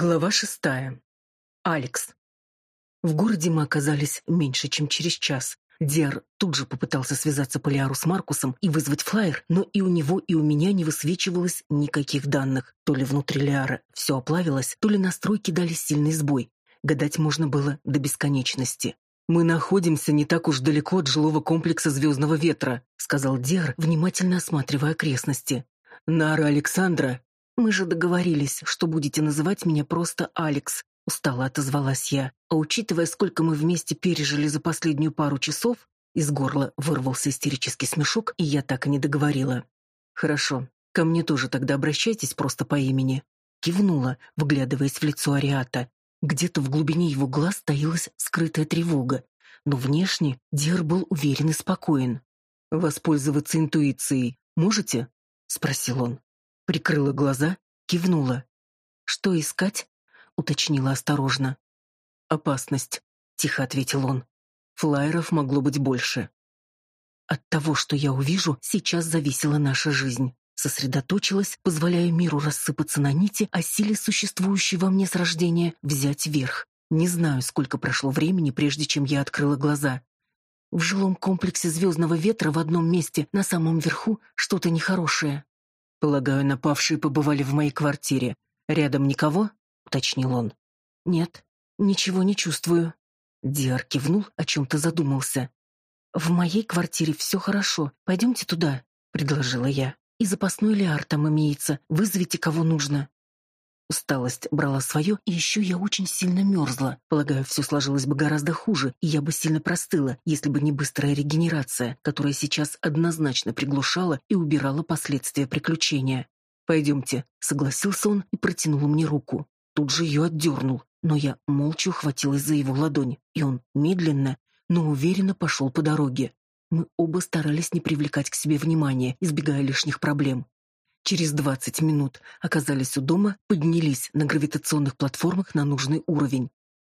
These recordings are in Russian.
Глава шестая. Алекс. В городе мы оказались меньше, чем через час. Диар тут же попытался связаться по Лиару с Маркусом и вызвать флайер, но и у него, и у меня не высвечивалось никаких данных. То ли внутри Лиара все оплавилось, то ли настройки дали сильный сбой. Гадать можно было до бесконечности. «Мы находимся не так уж далеко от жилого комплекса «Звездного ветра», — сказал Диар, внимательно осматривая окрестности. «Нара Александра «Мы же договорились, что будете называть меня просто Алекс», — устало отозвалась я. А учитывая, сколько мы вместе пережили за последнюю пару часов, из горла вырвался истерический смешок, и я так и не договорила. «Хорошо, ко мне тоже тогда обращайтесь просто по имени». Кивнула, вглядываясь в лицо Ариата. Где-то в глубине его глаз таилась скрытая тревога, но внешне Дир был уверен и спокоен. «Воспользоваться интуицией можете?» — спросил он. Прикрыла глаза, кивнула. «Что искать?» — уточнила осторожно. «Опасность», — тихо ответил он. «Флайеров могло быть больше». От того, что я увижу, сейчас зависела наша жизнь. Сосредоточилась, позволяя миру рассыпаться на нити, а силе, существующей во мне с рождения, взять верх. Не знаю, сколько прошло времени, прежде чем я открыла глаза. В жилом комплексе «Звездного ветра» в одном месте, на самом верху, что-то нехорошее. Полагаю, напавшие побывали в моей квартире. Рядом никого? уточнил он. Нет, ничего не чувствую. Диар кивнул, о чем-то задумался. В моей квартире все хорошо. Пойдемте туда, предложила я. И запасной лиар там имеется. Вызовите кого нужно. Усталость брала свое, и еще я очень сильно мерзла. Полагаю, все сложилось бы гораздо хуже, и я бы сильно простыла, если бы не быстрая регенерация, которая сейчас однозначно приглушала и убирала последствия приключения. «Пойдемте», — согласился он и протянул мне руку. Тут же ее отдернул, но я молча ухватилась за его ладонь, и он медленно, но уверенно пошел по дороге. Мы оба старались не привлекать к себе внимания, избегая лишних проблем. Через 20 минут оказались у дома, поднялись на гравитационных платформах на нужный уровень.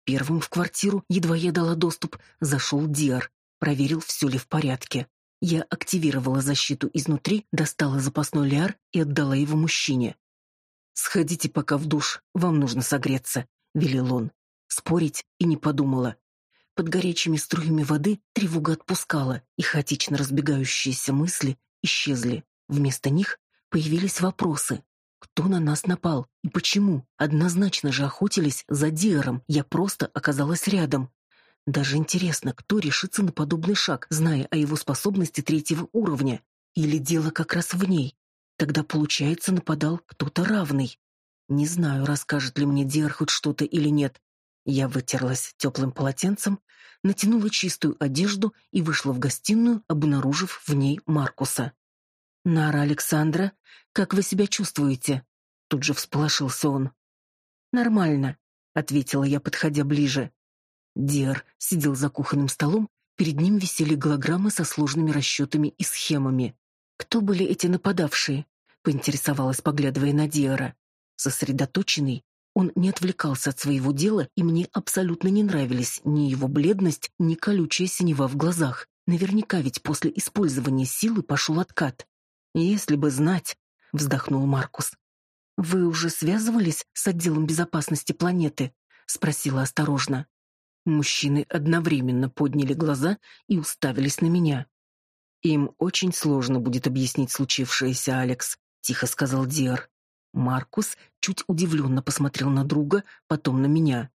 Первым в квартиру, едва я дала доступ, зашел Диар, проверил, все ли в порядке. Я активировала защиту изнутри, достала запасной лиар и отдала его мужчине. «Сходите пока в душ, вам нужно согреться», — велел он. Спорить и не подумала. Под горячими струями воды тревога отпускала, и хаотично разбегающиеся мысли исчезли. Вместо них Появились вопросы. Кто на нас напал и почему? Однозначно же охотились за Диером. Я просто оказалась рядом. Даже интересно, кто решится на подобный шаг, зная о его способности третьего уровня. Или дело как раз в ней. Тогда, получается, нападал кто-то равный. Не знаю, расскажет ли мне Диар хоть что-то или нет. Я вытерлась теплым полотенцем, натянула чистую одежду и вышла в гостиную, обнаружив в ней Маркуса. «Нара Александра, как вы себя чувствуете?» Тут же всполошился он. «Нормально», — ответила я, подходя ближе. Диар сидел за кухонным столом, перед ним висели голограммы со сложными расчетами и схемами. «Кто были эти нападавшие?» — поинтересовалась, поглядывая на Диара. Сосредоточенный, он не отвлекался от своего дела, и мне абсолютно не нравились ни его бледность, ни колючая синева в глазах. Наверняка ведь после использования силы пошел откат. Если бы знать, вздохнул Маркус. Вы уже связывались с отделом безопасности планеты? спросила осторожно. Мужчины одновременно подняли глаза и уставились на меня. Им очень сложно будет объяснить случившееся, Алекс, тихо сказал Диар. Маркус чуть удивленно посмотрел на друга, потом на меня.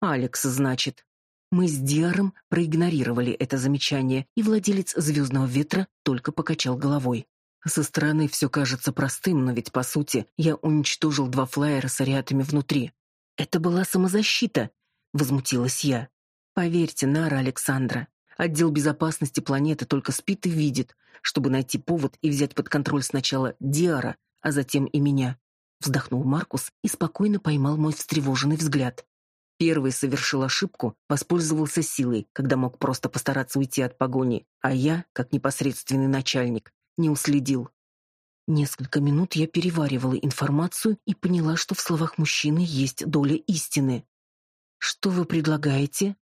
Алекс, значит. Мы с Диаром проигнорировали это замечание, и владелец звездного ветра только покачал головой. Со стороны все кажется простым, но ведь по сути я уничтожил два флайера с ариатами внутри. Это была самозащита, возмутилась я. Поверьте, Нара Александра, отдел безопасности планеты только спит и видит, чтобы найти повод и взять под контроль сначала Диара, а затем и меня. Вздохнул Маркус и спокойно поймал мой встревоженный взгляд. Первый совершил ошибку, воспользовался силой, когда мог просто постараться уйти от погони, а я, как непосредственный начальник, не уследил. Несколько минут я переваривала информацию и поняла, что в словах мужчины есть доля истины. Что вы предлагаете?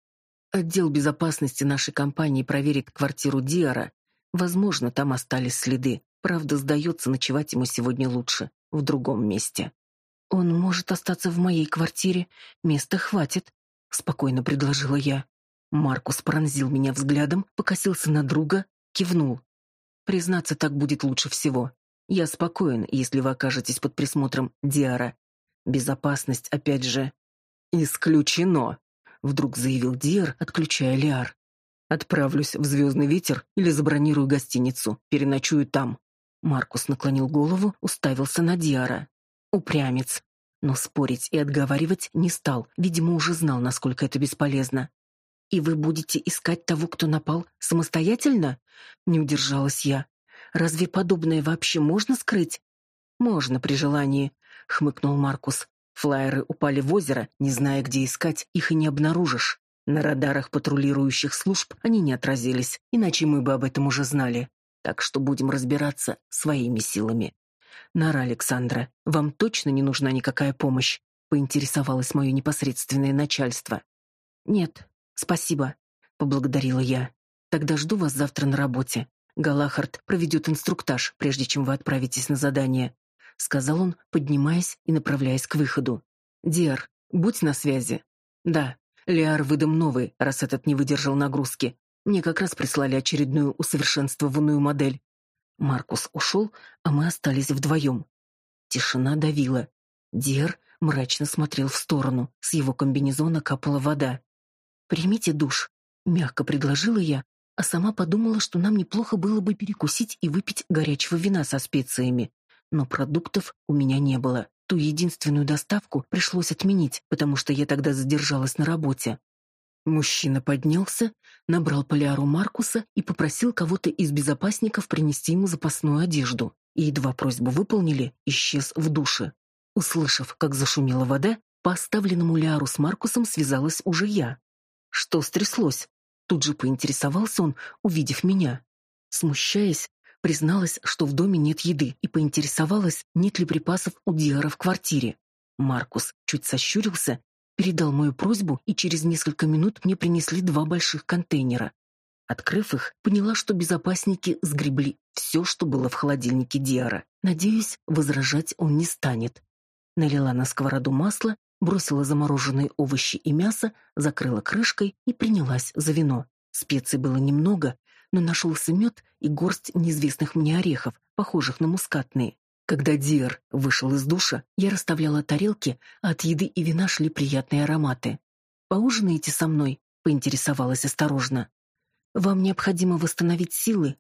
Отдел безопасности нашей компании проверит квартиру Диара. Возможно, там остались следы. Правда, сдается, ночевать ему сегодня лучше, в другом месте. Он может остаться в моей квартире, места хватит, спокойно предложила я. Маркус пронзил меня взглядом, покосился на друга, кивнул. Признаться, так будет лучше всего. Я спокоен, если вы окажетесь под присмотром Диара. Безопасность, опять же, исключено, вдруг заявил Диар, отключая Лиар. Отправлюсь в Звездный ветер или забронирую гостиницу, переночую там. Маркус наклонил голову, уставился на Диара. Упрямец. Но спорить и отговаривать не стал, видимо, уже знал, насколько это бесполезно. И вы будете искать того, кто напал, самостоятельно? Не удержалась я. Разве подобное вообще можно скрыть? Можно при желании, хмыкнул Маркус. Флайеры упали в озеро, не зная, где искать, их и не обнаружишь. На радарах патрулирующих служб они не отразились, иначе мы бы об этом уже знали. Так что будем разбираться своими силами. Нара Александра, вам точно не нужна никакая помощь? поинтересовалось мое непосредственное начальство. Нет, Спасибо, поблагодарила я. Тогда жду вас завтра на работе. Галахард проведет инструктаж, прежде чем вы отправитесь на задание, сказал он, поднимаясь и направляясь к выходу. Диар, будь на связи. Да, Лиар выдам новый, раз этот не выдержал нагрузки. Мне как раз прислали очередную усовершенствованную модель. Маркус ушел, а мы остались вдвоем. Тишина давила. Диар мрачно смотрел в сторону. С его комбинезона капала вода. Примите душ, мягко предложила я, а сама подумала, что нам неплохо было бы перекусить и выпить горячего вина со специями. Но продуктов у меня не было. Ту единственную доставку пришлось отменить, потому что я тогда задержалась на работе. Мужчина поднялся, набрал поляру Маркуса и попросил кого-то из безопасников принести ему запасную одежду. И едва просьбу выполнили, исчез в душе. Услышав, как зашумела вода, по оставленному Ляру с Маркусом связалась уже я. Что стряслось? Тут же поинтересовался он, увидев меня. Смущаясь, призналась, что в доме нет еды, и поинтересовалась, нет ли припасов у Диара в квартире. Маркус чуть сощурился, передал мою просьбу, и через несколько минут мне принесли два больших контейнера. Открыв их, поняла, что безопасники сгребли все, что было в холодильнике Диара. Надеюсь, возражать он не станет. Налила на сковороду масло бросила замороженные овощи и мясо, закрыла крышкой и принялась за вино. Специй было немного, но нашелся мед и горсть неизвестных мне орехов, похожих на мускатные. Когда Диер вышел из душа, я расставляла тарелки, а от еды и вина шли приятные ароматы. «Поужинаете со мной?» — поинтересовалась осторожно. «Вам необходимо восстановить силы?»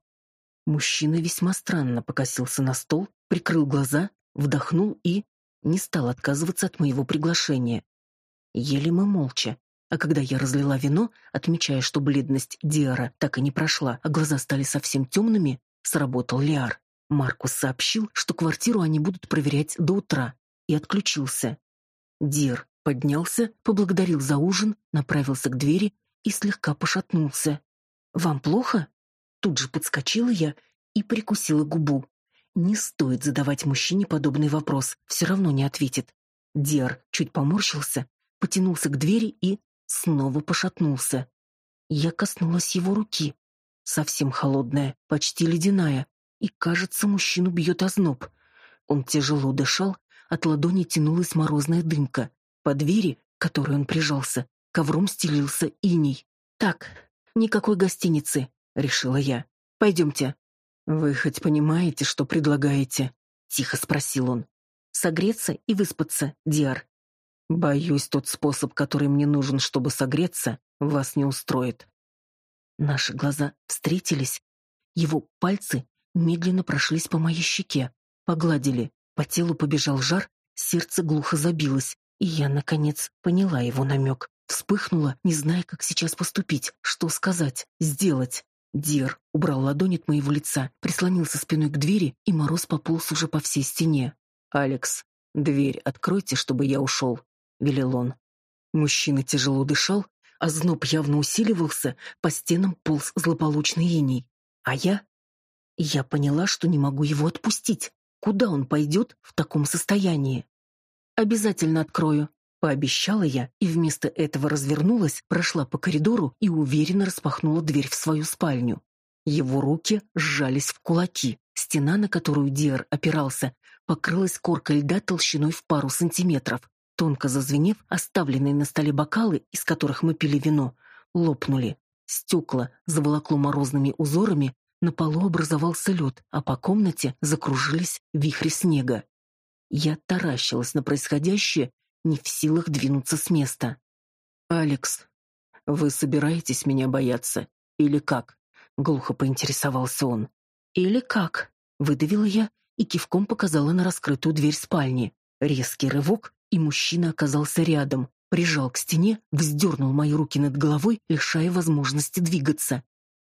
Мужчина весьма странно покосился на стол, прикрыл глаза, вдохнул и не стал отказываться от моего приглашения. Ели мы молча, а когда я разлила вино, отмечая, что бледность Диара так и не прошла, а глаза стали совсем темными, сработал Лиар. Маркус сообщил, что квартиру они будут проверять до утра, и отключился. Дир поднялся, поблагодарил за ужин, направился к двери и слегка пошатнулся. «Вам плохо?» Тут же подскочила я и прикусила губу. Не стоит задавать мужчине подобный вопрос, все равно не ответит. Диар чуть поморщился, потянулся к двери и снова пошатнулся. Я коснулась его руки, совсем холодная, почти ледяная, и, кажется, мужчину бьет озноб. Он тяжело дышал, от ладони тянулась морозная дымка. По двери, к которой он прижался, ковром стелился иней. «Так, никакой гостиницы», — решила я. «Пойдемте». «Вы хоть понимаете, что предлагаете?» — тихо спросил он. «Согреться и выспаться, Диар». «Боюсь, тот способ, который мне нужен, чтобы согреться, вас не устроит». Наши глаза встретились. Его пальцы медленно прошлись по моей щеке, погладили, по телу побежал жар, сердце глухо забилось, и я, наконец, поняла его намек. Вспыхнула, не зная, как сейчас поступить, что сказать, сделать. Дир убрал ладонь от моего лица, прислонился спиной к двери, и мороз пополз уже по всей стене. «Алекс, дверь откройте, чтобы я ушел», — велел он. Мужчина тяжело дышал, а зноб явно усиливался, по стенам полз злополучный иней. А я? Я поняла, что не могу его отпустить. Куда он пойдет в таком состоянии? «Обязательно открою», Пообещала я и вместо этого развернулась, прошла по коридору и уверенно распахнула дверь в свою спальню. Его руки сжались в кулаки. Стена, на которую Диар опирался, покрылась коркой льда толщиной в пару сантиметров. Тонко зазвенев, оставленные на столе бокалы, из которых мы пили вино, лопнули. Стекла заволокло морозными узорами, на полу образовался лед, а по комнате закружились вихри снега. Я таращилась на происходящее, не в силах двинуться с места. «Алекс, вы собираетесь меня бояться? Или как?» — глухо поинтересовался он. «Или как?» — выдавила я и кивком показала на раскрытую дверь спальни. Резкий рывок, и мужчина оказался рядом, прижал к стене, вздернул мои руки над головой, лишая возможности двигаться.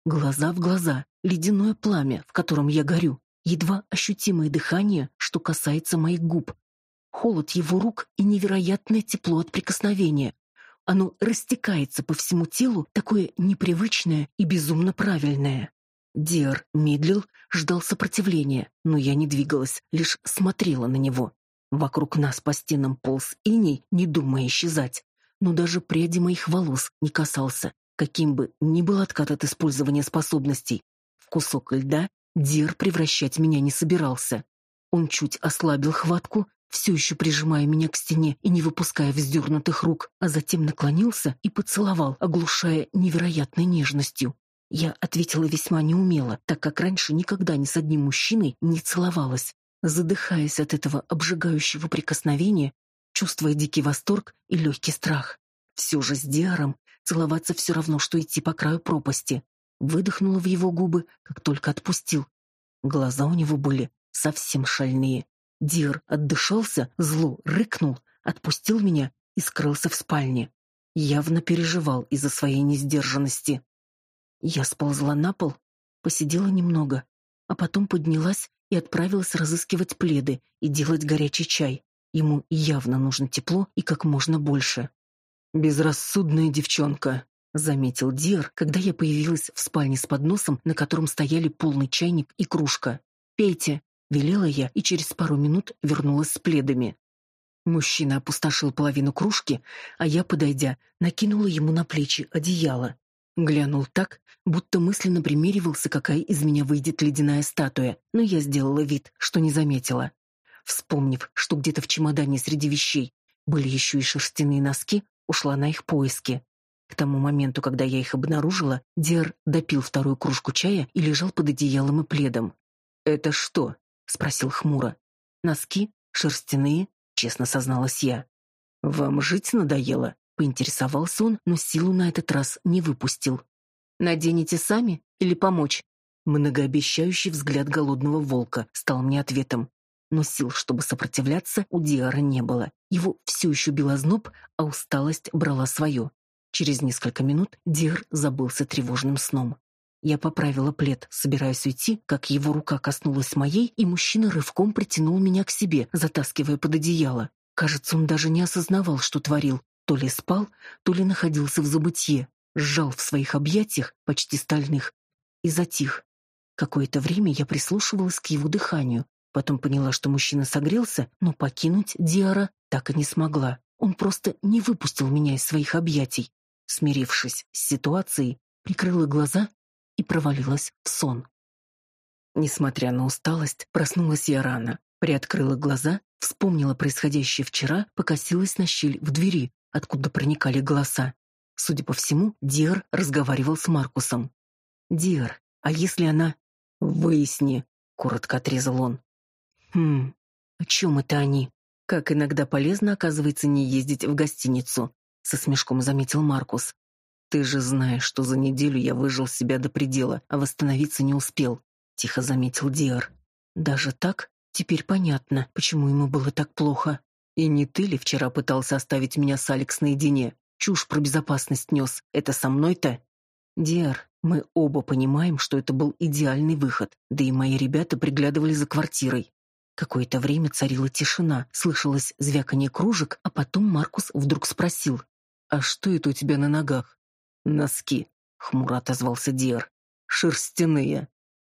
Глаза в глаза, ледяное пламя, в котором я горю, едва ощутимое дыхание, что касается моих губ. Холод его рук и невероятное тепло от прикосновения. Оно растекается по всему телу, такое непривычное и безумно правильное. Диар медлил, ждал сопротивления, но я не двигалась, лишь смотрела на него. Вокруг нас по стенам полз иней, не думая исчезать. Но даже пряди моих волос не касался, каким бы ни был откат от использования способностей. В кусок льда Дир превращать меня не собирался. Он чуть ослабил хватку, все еще прижимая меня к стене и не выпуская вздернутых рук, а затем наклонился и поцеловал, оглушая невероятной нежностью. Я ответила весьма неумело, так как раньше никогда ни с одним мужчиной не целовалась задыхаясь от этого обжигающего прикосновения, чувствуя дикий восторг и легкий страх. Все же с Диаром целоваться все равно, что идти по краю пропасти. Выдохнула в его губы, как только отпустил. Глаза у него были совсем шальные. Диар отдышался, зло рыкнул, отпустил меня и скрылся в спальне. Явно переживал из-за своей несдержанности. Я сползла на пол, посидела немного, а потом поднялась и отправилась разыскивать пледы и делать горячий чай. Ему явно нужно тепло и как можно больше. «Безрассудная девчонка», — заметил Дир, когда я появилась в спальне с подносом, на котором стояли полный чайник и кружка. «Пейте», — велела я и через пару минут вернулась с пледами. Мужчина опустошил половину кружки, а я, подойдя, накинула ему на плечи одеяло. Глянул так, будто мысленно примеривался, какая из меня выйдет ледяная статуя, но я сделала вид, что не заметила. Вспомнив, что где-то в чемодане среди вещей были еще и шерстяные носки, ушла на их поиски. К тому моменту, когда я их обнаружила, Дер допил вторую кружку чая и лежал под одеялом и пледом. «Это что?» — спросил хмуро. «Носки? Шерстяные?» — честно созналась я. «Вам жить надоело?» Поинтересовался он, но силу на этот раз не выпустил. «Наденете сами или помочь?» Многообещающий взгляд голодного волка стал мне ответом. Но сил, чтобы сопротивляться, у Диара не было. Его все еще бил озноб, а усталость брала свое. Через несколько минут Диар забылся тревожным сном. Я поправила плед, собираясь уйти, как его рука коснулась моей, и мужчина рывком притянул меня к себе, затаскивая под одеяло. Кажется, он даже не осознавал, что творил, то ли спал, то ли находился в забытье, сжал в своих объятиях, почти стальных, и затих. Какое-то время я прислушивалась к его дыханию, потом поняла, что мужчина согрелся, но покинуть Диара так и не смогла. Он просто не выпустил меня из своих объятий. Смирившись с ситуацией, прикрыла глаза и провалилась в сон. Несмотря на усталость, проснулась я рано, приоткрыла глаза, вспомнила происходящее вчера, покосилась на щель в двери, откуда проникали голоса. Судя по всему, Диар разговаривал с Маркусом. «Диар, а если она...» «Выясни», — коротко отрезал он. «Хм, о чем это они? Как иногда полезно, оказывается, не ездить в гостиницу», — со смешком заметил Маркус. «Ты же знаешь, что за неделю я выжил себя до предела, а восстановиться не успел», — тихо заметил Диар. «Даже так? Теперь понятно, почему ему было так плохо». И не ты ли вчера пытался оставить меня с Алекс наедине? Чушь про безопасность нес. Это со мной-то? Диар, мы оба понимаем, что это был идеальный выход, да и мои ребята приглядывали за квартирой. Какое-то время царила тишина, слышалось звяканье кружек, а потом Маркус вдруг спросил. «А что это у тебя на ногах?» «Носки», — хмуро отозвался Диар. «Шерстяные».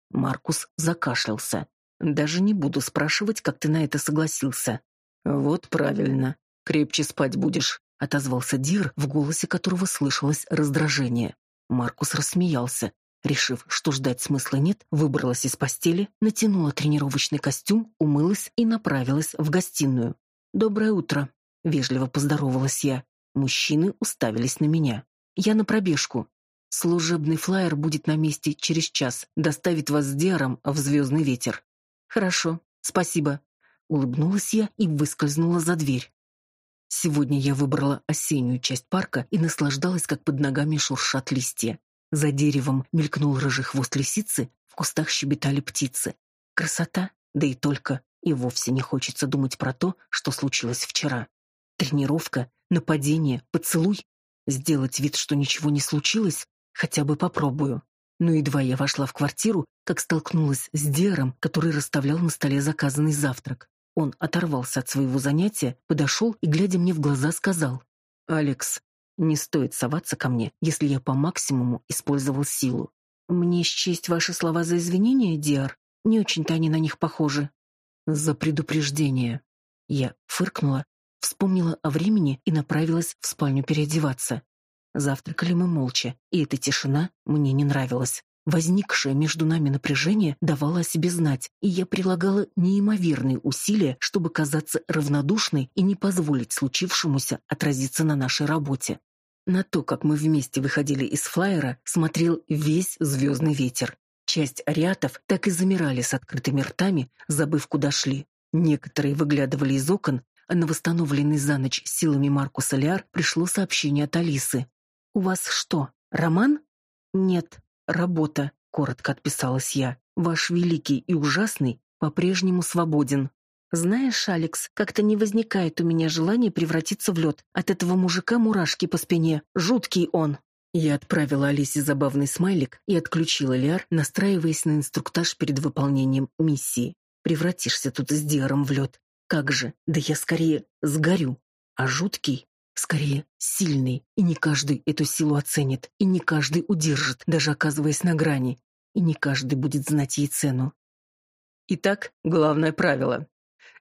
Маркус закашлялся. «Даже не буду спрашивать, как ты на это согласился. Вот правильно. Крепче спать будешь, отозвался Дир, в голосе которого слышалось раздражение. Маркус рассмеялся. Решив, что ждать смысла нет, выбралась из постели, натянула тренировочный костюм, умылась и направилась в гостиную. «Доброе утро», — вежливо поздоровалась я. Мужчины уставились на меня. «Я на пробежку. Служебный флайер будет на месте через час, доставит вас с Диаром в звездный ветер». «Хорошо, спасибо», — улыбнулась я и выскользнула за дверь. Сегодня я выбрала осеннюю часть парка и наслаждалась, как под ногами шуршат листья. За деревом мелькнул рыжий хвост лисицы, в кустах щебетали птицы. Красота, да и только, и вовсе не хочется думать про то, что случилось вчера. Тренировка, нападение, поцелуй. Сделать вид, что ничего не случилось, хотя бы попробую. Но едва я вошла в квартиру, как столкнулась с Дером, который расставлял на столе заказанный завтрак. Он оторвался от своего занятия, подошел и, глядя мне в глаза, сказал, «Алекс, не стоит соваться ко мне, если я по максимуму использовал силу. Мне счесть ваши слова за извинения, Диар? Не очень-то они на них похожи. За предупреждение. Я фыркнула, вспомнила о времени и направилась в спальню переодеваться. Завтракали мы молча, и эта тишина мне не нравилась. Возникшее между нами напряжение давало о себе знать, и я прилагала неимоверные усилия, чтобы казаться равнодушной и не позволить случившемуся отразиться на нашей работе. На то, как мы вместе выходили из флайера, смотрел весь звездный ветер. Часть ариатов так и замирали с открытыми ртами, забыв, куда шли. Некоторые выглядывали из окон, на восстановленный за ночь силами Маркуса Ляр пришло сообщение от Алисы. «У вас что, роман?» «Нет, работа», — коротко отписалась я. «Ваш великий и ужасный по-прежнему свободен». Знаешь, Алекс, как-то не возникает у меня желания превратиться в лед. От этого мужика мурашки по спине. Жуткий он. Я отправила Алисе забавный смайлик и отключила Лиар, настраиваясь на инструктаж перед выполнением миссии. Превратишься тут с Диаром в лед. Как же, да я скорее сгорю. А жуткий, скорее сильный, и не каждый эту силу оценит, и не каждый удержит, даже оказываясь на грани, и не каждый будет знать ей цену. Итак, главное правило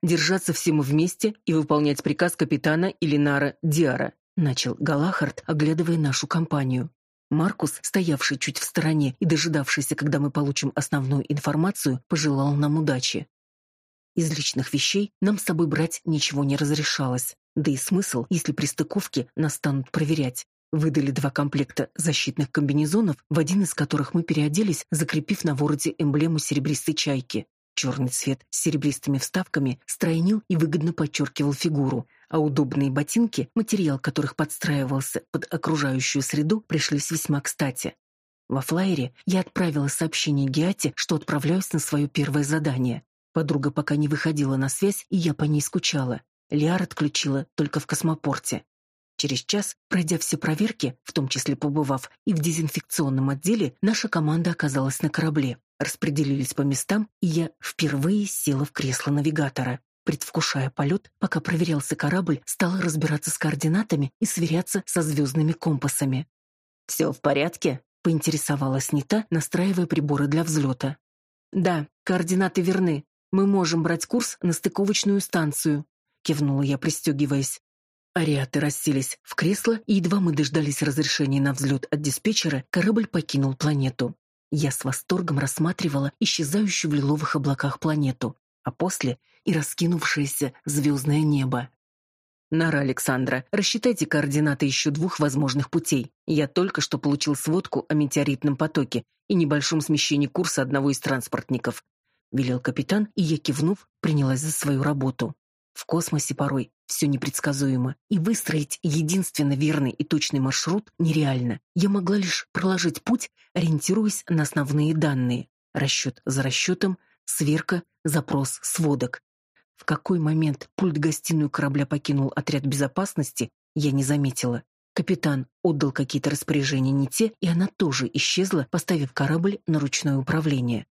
держаться всем вместе и выполнять приказ капитана Илинара Диара, начал Галахард, оглядывая нашу компанию. Маркус, стоявший чуть в стороне и дожидавшийся, когда мы получим основную информацию, пожелал нам удачи. Из личных вещей нам с собой брать ничего не разрешалось. Да и смысл, если при стыковке нас станут проверять. Выдали два комплекта защитных комбинезонов, в один из которых мы переоделись, закрепив на вороте эмблему серебристой чайки. Черный цвет с серебристыми вставками стройнил и выгодно подчеркивал фигуру, а удобные ботинки, материал которых подстраивался под окружающую среду, пришлись весьма кстати. Во флайере я отправила сообщение Геате, что отправляюсь на свое первое задание. Подруга пока не выходила на связь, и я по ней скучала. Лиар отключила только в космопорте. Через час, пройдя все проверки, в том числе побывав и в дезинфекционном отделе, наша команда оказалась на корабле распределились по местам, и я впервые села в кресло навигатора. Предвкушая полет, пока проверялся корабль, стала разбираться с координатами и сверяться со звездными компасами. «Все в порядке?» — поинтересовалась Нита, настраивая приборы для взлета. «Да, координаты верны. Мы можем брать курс на стыковочную станцию», — кивнула я, пристегиваясь. Ариаты расселись в кресло, и едва мы дождались разрешения на взлет от диспетчера, корабль покинул планету. Я с восторгом рассматривала исчезающую в лиловых облаках планету, а после и раскинувшееся звездное небо. Нара Александра, рассчитайте координаты еще двух возможных путей. Я только что получил сводку о метеоритном потоке и небольшом смещении курса одного из транспортников. Велел капитан, и я, кивнув, принялась за свою работу. В космосе порой все непредсказуемо, и выстроить единственно верный и точный маршрут нереально. Я могла лишь проложить путь, ориентируясь на основные данные. Расчет за расчетом, сверка, запрос сводок. В какой момент пульт-гостиную корабля покинул отряд безопасности, я не заметила. Капитан отдал какие-то распоряжения не те, и она тоже исчезла, поставив корабль на ручное управление.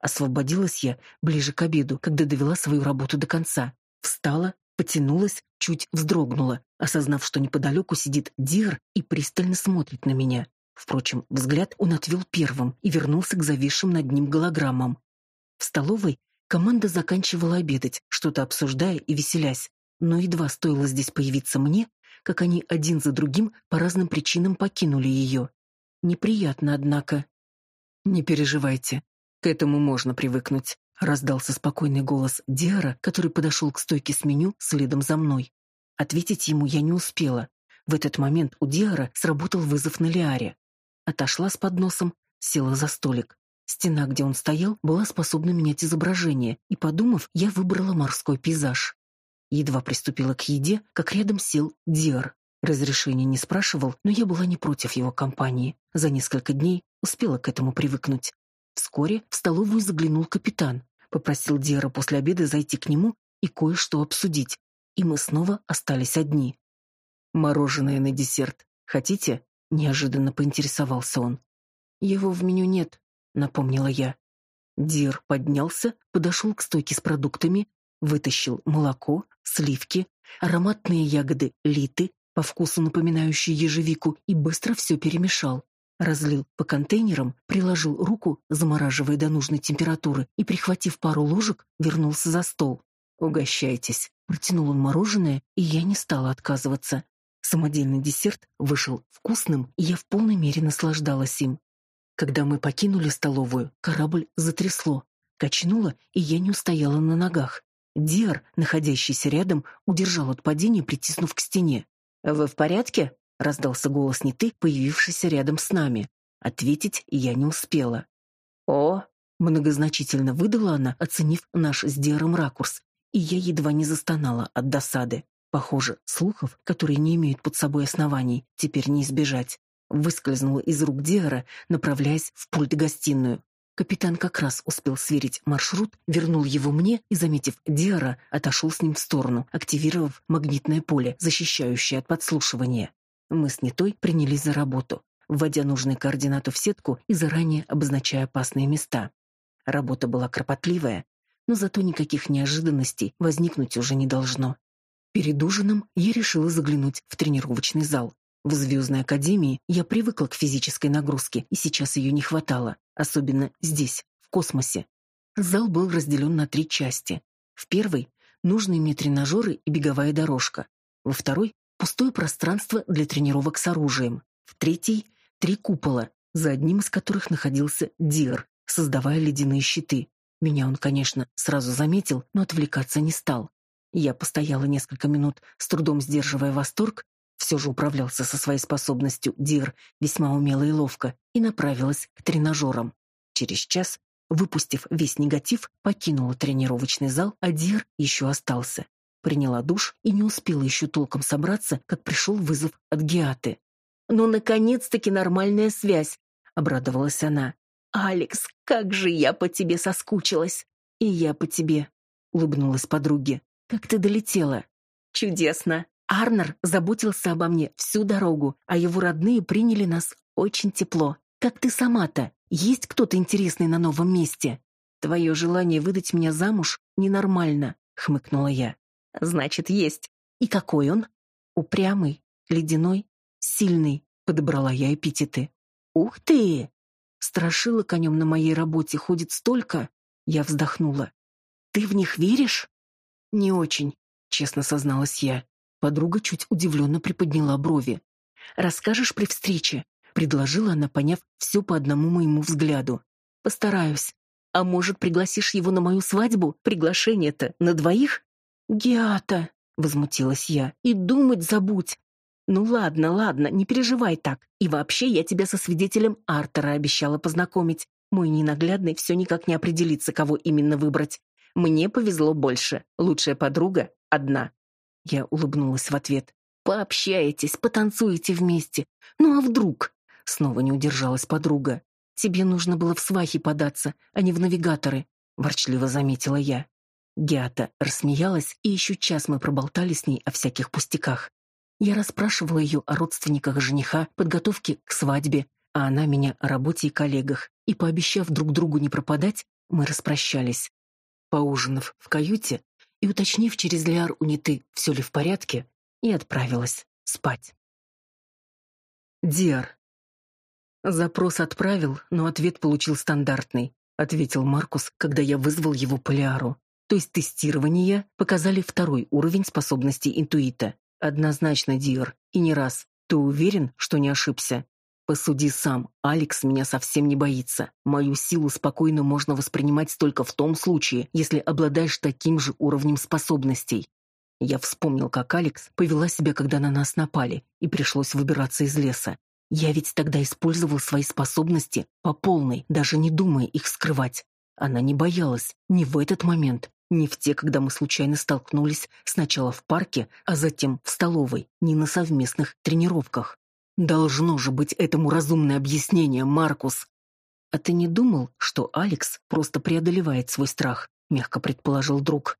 Освободилась я ближе к обеду, когда довела свою работу до конца. Встала, потянулась, чуть вздрогнула, осознав, что неподалеку сидит Дир и пристально смотрит на меня. Впрочем, взгляд он отвел первым и вернулся к зависшим над ним голограммам. В столовой команда заканчивала обедать, что-то обсуждая и веселясь. Но едва стоило здесь появиться мне, как они один за другим по разным причинам покинули ее. Неприятно, однако. Не переживайте, к этому можно привыкнуть. Раздался спокойный голос Диара, который подошел к стойке с меню следом за мной. Ответить ему я не успела. В этот момент у Диара сработал вызов на Лиаре. Отошла с подносом, села за столик. Стена, где он стоял, была способна менять изображение, и, подумав, я выбрала морской пейзаж. Едва приступила к еде, как рядом сел Диар. Разрешения не спрашивал, но я была не против его компании. За несколько дней успела к этому привыкнуть. Вскоре в столовую заглянул капитан. Попросил Диара после обеда зайти к нему и кое-что обсудить. И мы снова остались одни. «Мороженое на десерт. Хотите?» — неожиданно поинтересовался он. «Его в меню нет», — напомнила я. Дир поднялся, подошел к стойке с продуктами, вытащил молоко, сливки, ароматные ягоды литы, по вкусу напоминающие ежевику, и быстро все перемешал. Разлил по контейнерам, приложил руку, замораживая до нужной температуры, и, прихватив пару ложек, вернулся за стол. «Угощайтесь». Протянул он мороженое, и я не стала отказываться. Самодельный десерт вышел вкусным, и я в полной мере наслаждалась им. Когда мы покинули столовую, корабль затрясло, качнуло, и я не устояла на ногах. Диар, находящийся рядом, удержал от падения, притиснув к стене. «Вы в порядке?» Раздался голос Ниты, появившийся рядом с нами. Ответить я не успела. О, многозначительно выдала она, оценив наш с Диаром ракурс, и я едва не застонала от досады. Похоже, слухов, которые не имеют под собой оснований, теперь не избежать. Выскользнула из рук Диара, направляясь в пульт-гостиную. Капитан как раз успел сверить маршрут, вернул его мне и, заметив Диара, отошел с ним в сторону, активировав магнитное поле, защищающее от подслушивания. Мы с Нетой принялись за работу, вводя нужные координаты в сетку и заранее обозначая опасные места. Работа была кропотливая, но зато никаких неожиданностей возникнуть уже не должно. Перед ужином я решила заглянуть в тренировочный зал. В Звездной Академии я привыкла к физической нагрузке, и сейчас ее не хватало, особенно здесь, в космосе. Зал был разделен на три части. В первой — нужные мне тренажеры и беговая дорожка. Во второй пустое пространство для тренировок с оружием. В третьей — три купола, за одним из которых находился Дир, создавая ледяные щиты. Меня он, конечно, сразу заметил, но отвлекаться не стал. Я постояла несколько минут, с трудом сдерживая восторг, все же управлялся со своей способностью Дир весьма умело и ловко, и направилась к тренажерам. Через час, выпустив весь негатив, покинула тренировочный зал, а Дир еще остался. Приняла душ и не успела еще толком собраться, как пришел вызов от Геаты. «Ну, наконец-таки нормальная связь!» — обрадовалась она. «Алекс, как же я по тебе соскучилась!» «И я по тебе», — улыбнулась подруге. «Как ты долетела?» «Чудесно! Арнер заботился обо мне всю дорогу, а его родные приняли нас очень тепло. Как ты сама-то? Есть кто-то интересный на новом месте?» «Твое желание выдать меня замуж ненормально», — хмыкнула я. Значит, есть. И какой он? Упрямый, ледяной, сильный, подобрала я эпитеты. Ух ты! Страшилок о нем на моей работе ходит столько, я вздохнула. Ты в них веришь? Не очень, честно созналась я. Подруга чуть удивленно приподняла брови. Расскажешь при встрече, предложила она, поняв все по одному моему взгляду. Постараюсь. А может, пригласишь его на мою свадьбу? Приглашение-то на двоих? «Геата!» — возмутилась я. «И думать забудь!» «Ну ладно, ладно, не переживай так. И вообще я тебя со свидетелем Артера обещала познакомить. Мой ненаглядный все никак не определится, кого именно выбрать. Мне повезло больше. Лучшая подруга — одна». Я улыбнулась в ответ. «Пообщаетесь, потанцуете вместе. Ну а вдруг?» Снова не удержалась подруга. «Тебе нужно было в свахи податься, а не в навигаторы», — ворчливо заметила я. Геата рассмеялась, и еще час мы проболтали с ней о всяких пустяках. Я расспрашивала ее о родственниках жениха, подготовке к свадьбе, а она меня о работе и коллегах. И пообещав друг другу не пропадать, мы распрощались. Поужинав в каюте и уточнив через Лиар у Ниты, все ли в порядке, и отправилась спать. Диар. Запрос отправил, но ответ получил стандартный, ответил Маркус, когда я вызвал его по Лиару. То есть тестирования показали второй уровень способностей интуита. Однозначно, Диор, и не раз. Ты уверен, что не ошибся? Посуди сам, Алекс меня совсем не боится. Мою силу спокойно можно воспринимать только в том случае, если обладаешь таким же уровнем способностей. Я вспомнил, как Алекс повела себя, когда на нас напали, и пришлось выбираться из леса. Я ведь тогда использовал свои способности по полной, даже не думая их скрывать. Она не боялась ни в этот момент, ни в те, когда мы случайно столкнулись сначала в парке, а затем в столовой, ни на совместных тренировках. Должно же быть этому разумное объяснение, Маркус. А ты не думал, что Алекс просто преодолевает свой страх? Мягко предположил друг.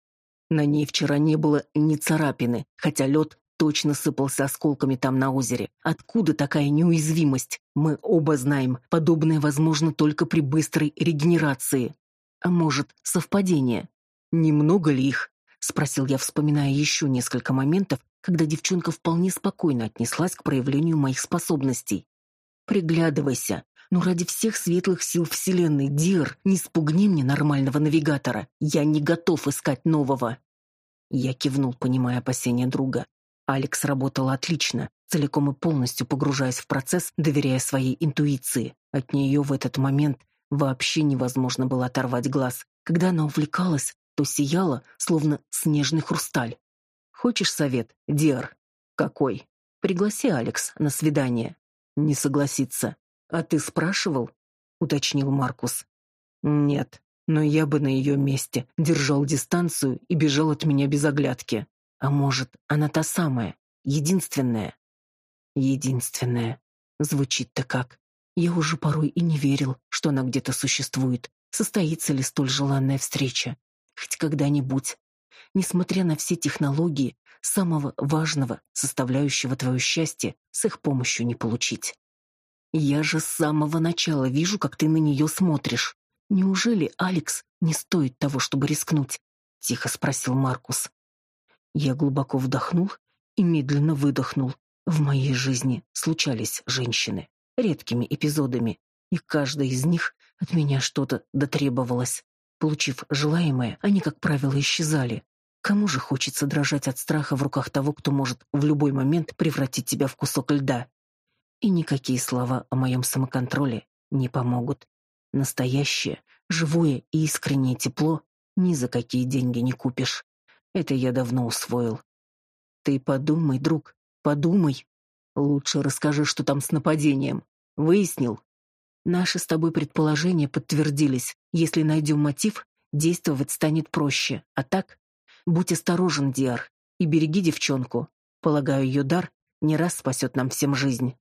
На ней вчера не было ни царапины, хотя лед точно сыпался осколками там на озере. Откуда такая неуязвимость? Мы оба знаем, подобное возможно только при быстрой регенерации. А может, совпадение? Немного ли их? Спросил я, вспоминая еще несколько моментов, когда девчонка вполне спокойно отнеслась к проявлению моих способностей. Приглядывайся. Ну, ради всех светлых сил Вселенной, Дир, не спугни мне нормального навигатора. Я не готов искать нового. Я кивнул, понимая опасения друга. Алекс работала отлично, целиком и полностью погружаясь в процесс, доверяя своей интуиции. От нее в этот момент вообще невозможно было оторвать глаз. Когда она увлекалась, то сияла, словно снежный хрусталь. «Хочешь совет, Диар?» «Какой?» «Пригласи Алекс на свидание». «Не согласится». «А ты спрашивал?» — уточнил Маркус. «Нет, но я бы на ее месте держал дистанцию и бежал от меня без оглядки. А может, она та самая, единственная? Единственная. Звучит-то как. Я уже порой и не верил, что она где-то существует. Состоится ли столь желанная встреча? Хоть когда-нибудь. Несмотря на все технологии, самого важного, составляющего твое счастье, с их помощью не получить. Я же с самого начала вижу, как ты на нее смотришь. Неужели Алекс не стоит того, чтобы рискнуть? Тихо спросил Маркус. Я глубоко вдохнул и медленно выдохнул. В моей жизни случались женщины, редкими эпизодами, и каждая из них от меня что-то дотребовалось. Получив желаемое, они, как правило, исчезали. Кому же хочется дрожать от страха в руках того, кто может в любой момент превратить тебя в кусок льда? И никакие слова о моем самоконтроле не помогут. Настоящее, живое и искреннее тепло ни за какие деньги не купишь. Это я давно усвоил. Ты подумай, друг, подумай. Лучше расскажи, что там с нападением. Выяснил? Наши с тобой предположения подтвердились. Если найдем мотив, действовать станет проще. А так, будь осторожен, Диар, и береги девчонку. Полагаю, ее дар не раз спасет нам всем жизнь.